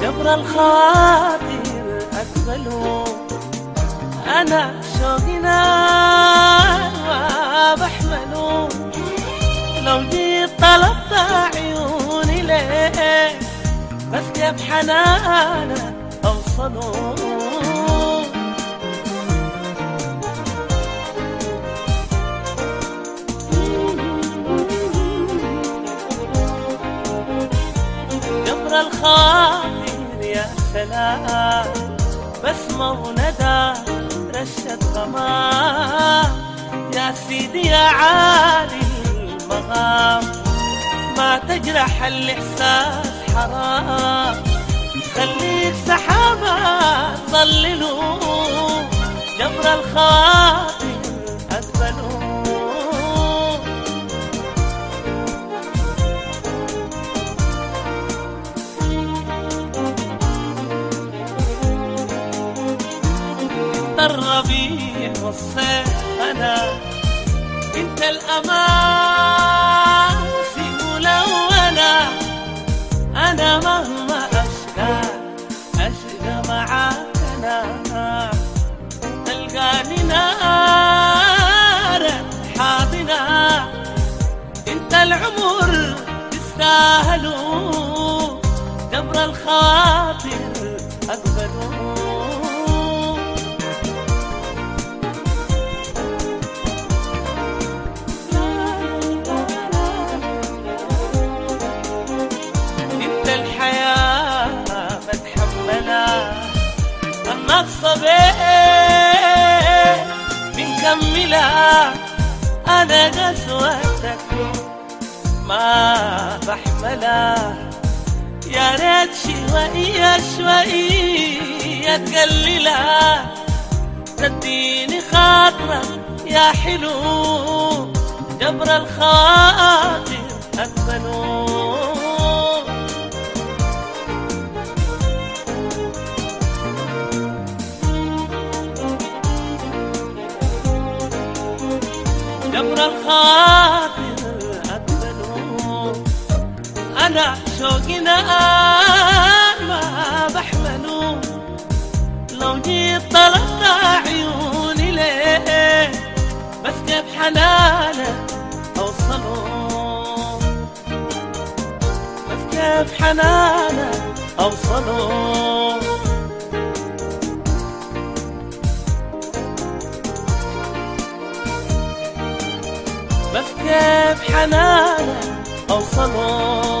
جبر الخاطر أقبله أنا شوقي نار وبحمله لو جيت طلبت عيوني ليه؟ بس كيف حنانك أوصله الخاطر يا سلام بسمة وندى رشة غمام. يا سيدي يا عالي المغام ما تجرح الإحساس حرام. خليك سحابة ظللوا جبر الخاطر. الربيع والصيف أنا أنت الأمان في ملونة. أنا مهما أشكى أشكى معاك أنا تلقاني نار حاضنة. أنت العمر تستاهلوا جبر الخاطر أقبلوا النقصة بيه بنكملها أنا قسوتك ما بحملها يا ريت شوية شوية تقللها تديني خاطرك يا حلو جبر الخاطر أقبلوا جبر الخاطر أقبلوا أنا شوقي نار ما بحمله. لو جيت طلبت عيوني ليه؟ بس كيف حنانك أوصله. بس كيف حنانك أوصله. بس كيف حنانه اوصله